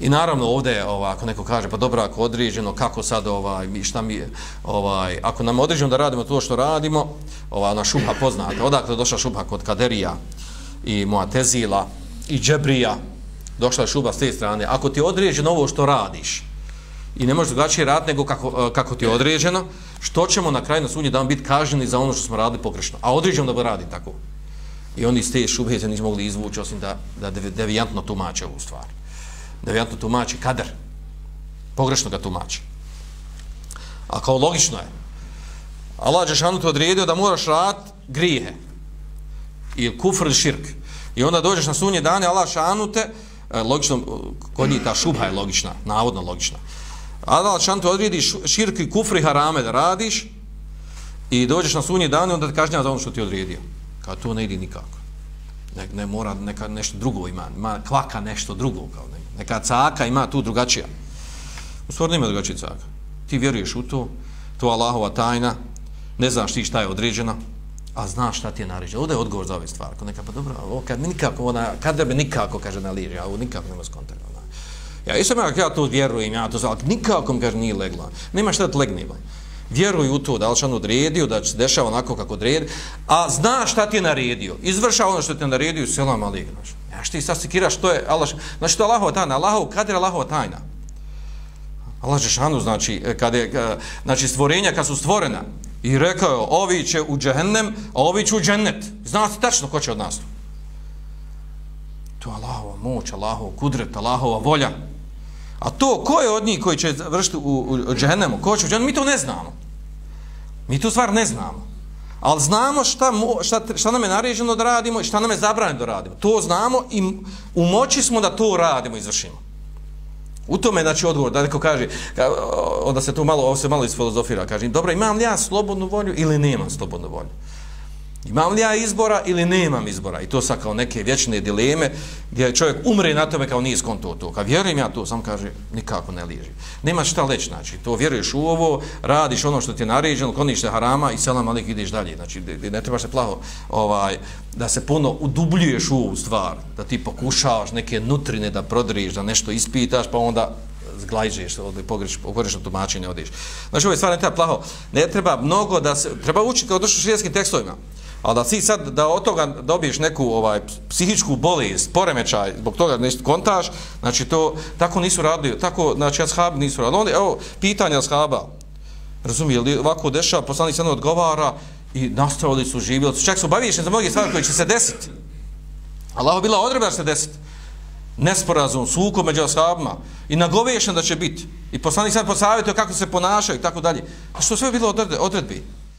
I naravno ovdje ovaj, ako neko kaže pa dobro ako određeno kako sad ovaj mi šta mi ovaj ako nam određeno da radimo to što radimo, ova na šubha poznata. Odakle došla šubha kod Kaderija i Muatezila i Džebrija. Došla je šubha s te strane. Ako ti je određeno ovo što radiš i ne možeš drugačije rad nego kako, eh, kako ti je određeno, što ćemo na kraju na sunji dan biti kažnjeni za ono što smo radili pogrešno. A određeno da radi tako. I oni iz te šubhe se nisu mogli izvući osim da, da devijantno tumače ovu stvar devijantno tumači kader. Pogrešno ga tumači. A kao logično je. Allah Đešanu te odredio da moraš rad grijehe. I kufr ili širk. I onda dođeš na sunje dane, Allah šanu te, e, logično, kod njih ta šubha je logična, navodno logična. Allah šanu te odredi širk i kufr i harame da radiš i dođeš na sunje dane, onda te kažnjava za ono što ti odredio. Kao to ne ide nikako. Ne, ne mora neka, nešto drugo ima, ima kvaka nešto drugo kao ne neka caka ima tu drugačija. U stvari nema drugačija caka. Ti vjeruješ u to, to je Allahova tajna, ne znaš ti šta je određeno, a znaš šta ti je naređeno. Ovdje je odgovor za ove stvari. Ko neka, pa dobro, ovo kad nikako, ona, kad da bi nikako, kaže, na liži, a ovo nikako nema skontra. Ja, isam ja, ja to vjerujem, ja to znam, nikako mi kaže, nije legla. Nema šta da te legne, vjeruj u to da Alšan odredio, da će se dešava onako kako odredi, a zna šta ti je naredio. Izvrša ono što ti je naredio, selam alik. Znaš ti sad sekiraš, što je Allah, znači to je Allahova tajna, Allahov, kader je Allahova tajna? Allah Žešanu, znači, e, kad je, e, znači stvorenja kad su stvorena i rekao je, ovi će u džehennem, a ovi će u džennet. Zna se tačno ko će od nas. To je Allahova moć, Allahova kudret, Allahova volja. A to, ko je od njih koji će vršiti u, u, u džehennemu, ko će u džehennemu, mi to ne znamo. Mi tu stvar ne znamo. Ali znamo šta, šta, šta nam je naređeno da radimo i šta nam je zabranjeno da radimo. To znamo i u moći smo da to radimo i izvršimo. U tome znači odgovor, da neko kaže, onda se tu malo, ovo se malo isfilozofira, kaže, dobro, imam li ja slobodnu volju ili nemam slobodnu volju? Imam li ja izbora ili nemam izbora? I to sa kao neke vječne dileme gdje čovjek umre na tome kao nije skonto to. Kao vjerujem ja to, sam kaže, nikako ne liži. Nema šta leći, znači, to vjeruješ u ovo, radiš ono što ti je naređeno, koniš se harama i selam alik ideš dalje. Znači, ne trebaš se plaho, ovaj, da se puno udubljuješ u ovu stvar, da ti pokušavaš neke nutrine da prodriješ, da nešto ispitaš, pa onda zglajžeš, ovdje pogreš, pogrešno tumačenje odiš. Znači, ovo je stvar ne treba plaho, ne treba mnogo da se, treba učiti od širijskim tekstovima. Ali da si sad da od toga dobiješ neku ovaj psihičku bolest, poremećaj, zbog toga nešto kontaš, znači to tako nisu radili, tako znači ashab nisu radili. Onda evo pitanje ashaba. Razumijeli, ovako dešava, poslanik se odgovara i nastavili su živjeli. Čak su bavišeni za mnoge stvari koji će se desiti. Allah bila odreba da se desiti. Nesporazum, suko među ashabima i nagovešen da će biti. I poslanik sam posavjetio kako se ponašaju i tako dalje. Što sve bilo odredbi?